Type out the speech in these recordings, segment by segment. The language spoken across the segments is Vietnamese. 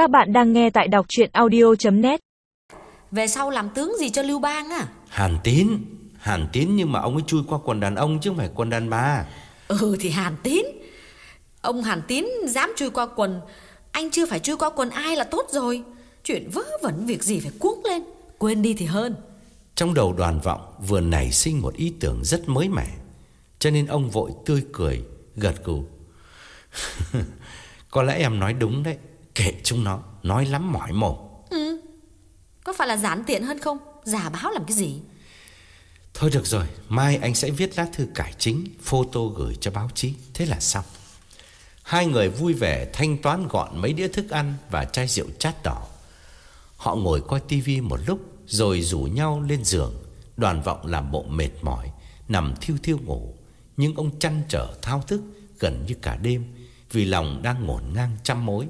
Các bạn đang nghe tại đọc chuyện audio.net Về sau làm tướng gì cho Lưu Bang à Hàn Tín. Hàn Tín nhưng mà ông ấy chui qua quần đàn ông chứ không phải quần đàn bà. Ừ thì Hàn Tín. Ông Hàn Tín dám chui qua quần. Anh chưa phải chui qua quần ai là tốt rồi. Chuyện vớ vẩn việc gì phải cuống lên. Quên đi thì hơn. Trong đầu đoàn vọng vừa nảy sinh một ý tưởng rất mới mẻ. Cho nên ông vội tươi cười Gật gù. Có lẽ em nói đúng đấy Kệ chúng nó Nói lắm mỏi mồm. Ừ Có phải là giản tiện hơn không? Giả báo làm cái gì? Thôi được rồi Mai anh sẽ viết lá thư cải chính Photo gửi cho báo chí. Thế là xong. Hai người vui vẻ thanh toán gọn mấy đĩa thức ăn Và chai rượu chát đỏ. Họ ngồi coi tivi một lúc Rồi rủ nhau lên giường. Đoàn vọng làm bộ mệt mỏi Nằm thiêu thiêu ngủ. Nhưng ông chăn trở thao thức Gần như cả đêm Vì lòng đang ngổn ngang trăm mối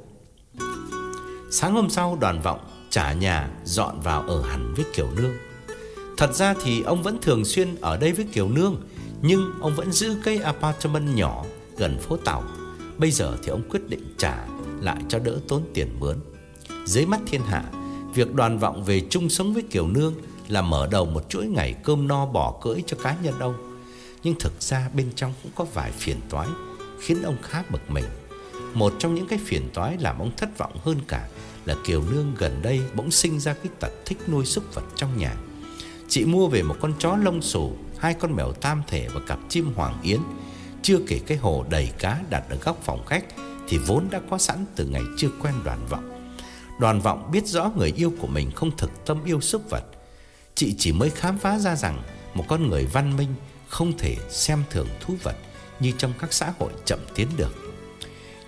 Sáng hôm sau đoàn vọng trả nhà dọn vào ở hẳn với Kiều Nương. Thật ra thì ông vẫn thường xuyên ở đây với Kiều Nương, nhưng ông vẫn giữ cây apartment nhỏ gần phố tàu. Bây giờ thì ông quyết định trả lại cho đỡ tốn tiền mướn. Dưới mắt thiên hạ, việc đoàn vọng về chung sống với Kiều Nương là mở đầu một chuỗi ngày cơm no bỏ cưỡi cho cá nhân ông. Nhưng thực ra bên trong cũng có vài phiền toái khiến ông khá bực mình. Một trong những cái phiền toái làm ông thất vọng hơn cả là Kiều Nương gần đây bỗng sinh ra cái tật thích nuôi súc vật trong nhà. Chị mua về một con chó lông xù, hai con mèo tam thể và cặp chim hoàng yến. Chưa kể cái hồ đầy cá đặt ở góc phòng khách thì vốn đã có sẵn từ ngày chưa quen đoàn vọng. Đoàn vọng biết rõ người yêu của mình không thực tâm yêu súc vật. Chị chỉ mới khám phá ra rằng một con người văn minh không thể xem thường thú vật như trong các xã hội chậm tiến được.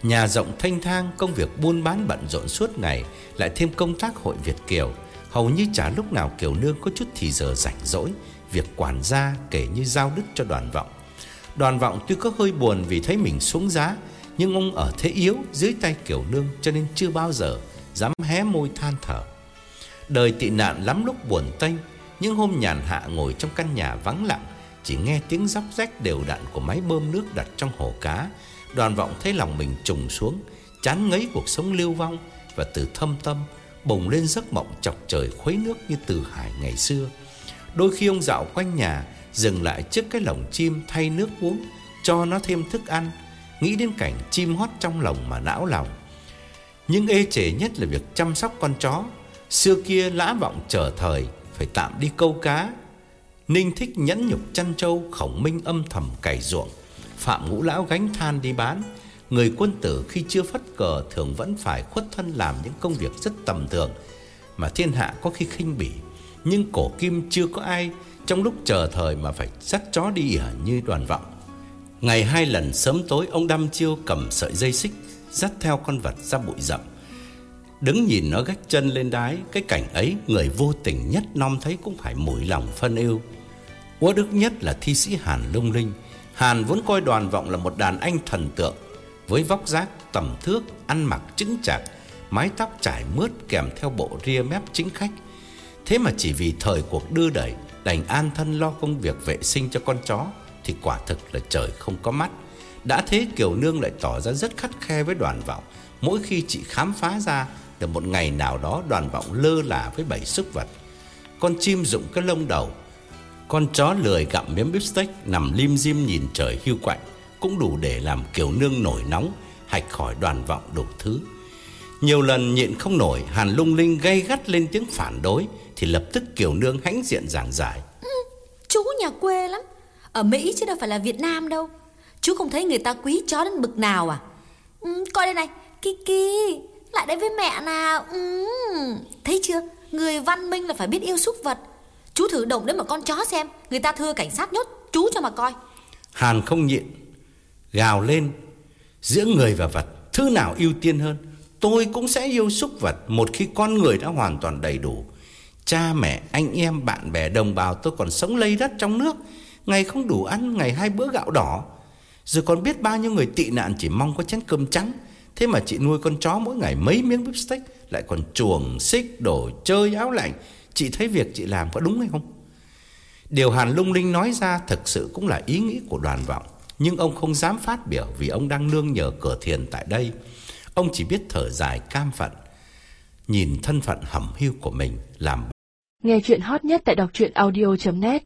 Nhà rộng thanh thang, công việc buôn bán bận rộn suốt ngày, lại thêm công tác hội Việt Kiều, hầu như chả lúc nào Kiều Nương có chút thì giờ rảnh rỗi, việc quản gia kể như giao đứt cho đoàn vọng. Đoàn vọng tuy có hơi buồn vì thấy mình xuống giá, nhưng ông ở thế yếu dưới tay Kiều Nương cho nên chưa bao giờ dám hé môi than thở. Đời tị nạn lắm lúc buồn tênh, những hôm nhàn hạ ngồi trong căn nhà vắng lặng, chỉ nghe tiếng róc rách đều đặn của máy bơm nước đặt trong hồ cá, Đoàn vọng thấy lòng mình trùng xuống, Chán ngấy cuộc sống lưu vong Và từ thâm tâm Bùng lên giấc mộng chọc trời khuấy nước như từ hải ngày xưa. Đôi khi ông dạo quanh nhà, Dừng lại trước cái lồng chim thay nước uống, Cho nó thêm thức ăn, Nghĩ đến cảnh chim hót trong lồng mà não lòng. Nhưng ê chề nhất là việc chăm sóc con chó. Xưa kia lã vọng trở thời, Phải tạm đi câu cá. Ninh thích nhẫn nhục chăn trâu, Khổng minh âm thầm cày ruộng. Phạm Ngũ Lão gánh than đi bán. Người quân tử khi chưa phất cờ Thường vẫn phải khuất thân làm những công việc rất tầm thường Mà thiên hạ có khi khinh bỉ. Nhưng cổ kim chưa có ai Trong lúc chờ thời mà phải dắt chó đi ỉa như đoàn vọng. Ngày hai lần sớm tối, Ông đâm chiêu cầm sợi dây xích Dắt theo con vật ra bụi rậm. Đứng nhìn nó gách chân lên đái, Cái cảnh ấy người vô tình nhất Nom thấy cũng phải mũi lòng phân yêu Quá đức nhất là thi sĩ Hàn Lung Linh Hàn vốn coi đoàn vọng là một đàn anh thần tượng Với vóc dáng tầm thước, ăn mặc chứng chạc Mái tóc trải mướt kèm theo bộ ria mép chính khách. Thế mà chỉ vì thời cuộc đưa đẩy Đành an thân lo công việc vệ sinh cho con chó Thì quả thực là trời không có mắt. Đã thế Kiều Nương lại tỏ ra rất khắt khe với đoàn vọng. Mỗi khi chị khám phá ra Được một ngày nào đó đoàn vọng lơ là với bảy sức vật. Con chim rụng cái lông đầu con chó lười gặm miếng bít tết nằm lim dim nhìn trời hưu quạnh cũng đủ để làm Kiều Nương nổi nóng, hạch khỏi đoàn vọng đủ thứ. Nhiều lần nhịn không nổi, Hàn Lung Linh gây gắt lên tiếng phản đối thì lập tức Kiều Nương hãnh diện giảng giải. Ừ, chú nhà quê lắm, ở Mỹ chứ đâu phải là Việt Nam đâu. Chú không thấy người ta quý chó đến bực nào à? Ừ, coi đây này, Kiki, lại đây với mẹ nào. Ừ, thấy chưa, người văn minh là phải biết yêu súc vật. Chú thử động đến một con chó xem. Người ta thưa cảnh sát nhốt chú cho mà coi. Hàn không nhịn Gào lên. Giữa người và vật Thứ nào ưu tiên hơn? Tôi cũng sẽ yêu súc vật Một khi con người đã hoàn toàn đầy đủ. Cha mẹ, anh em, bạn bè, đồng bào Tôi còn sống lây đất trong nước. Ngày không đủ ăn, ngày hai bữa gạo đỏ. Rồi còn biết bao nhiêu người tị nạn Chỉ mong có chén cơm trắng. Thế mà chị nuôi con chó mỗi ngày mấy miếng bít steak Lại còn chuồng, xích, đồ chơi, áo lạnh. Chị thấy việc chị làm có đúng hay không? Điều Hàn Lung Linh nói ra Thực sự cũng là ý nghĩ của đoàn vọng. Nhưng ông không dám phát biểu Vì ông đang nương nhờ cửa thiền tại đây. Ông chỉ biết thở dài cam phận, nhìn thân phận hẩm hiu của mình làm Nghe chuyện hot nhất tại đọc truyện audio.net